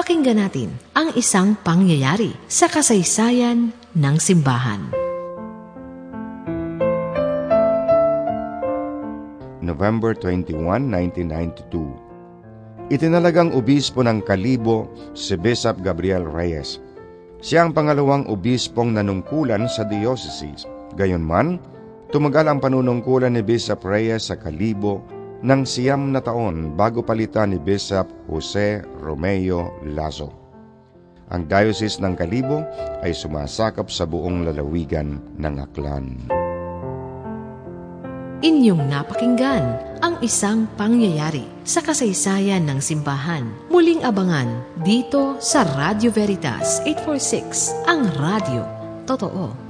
Pakinggan natin ang isang pangyayari sa kasaysayan ng simbahan. November 21, 1992 Itinalagang obispo ng Kalibo si Bishop Gabriel Reyes. Siya ang pangalawang obispong nanungkulan sa diocese. Gayunman, tumagal ang panunungkulan ni Bishop Reyes sa Kalibo ng siyam na taon bago palitan ni Bishop Jose Romeo Lazo. Ang diocese ng Kalibo ay sumasakop sa buong lalawigan ng Aklan. Inyong napakinggan ang isang pangyayari sa kasaysayan ng simbahan. Muling abangan dito sa Radio Veritas 846, ang radio. Totoo.